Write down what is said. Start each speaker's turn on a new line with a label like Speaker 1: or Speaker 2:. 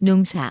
Speaker 1: 농사.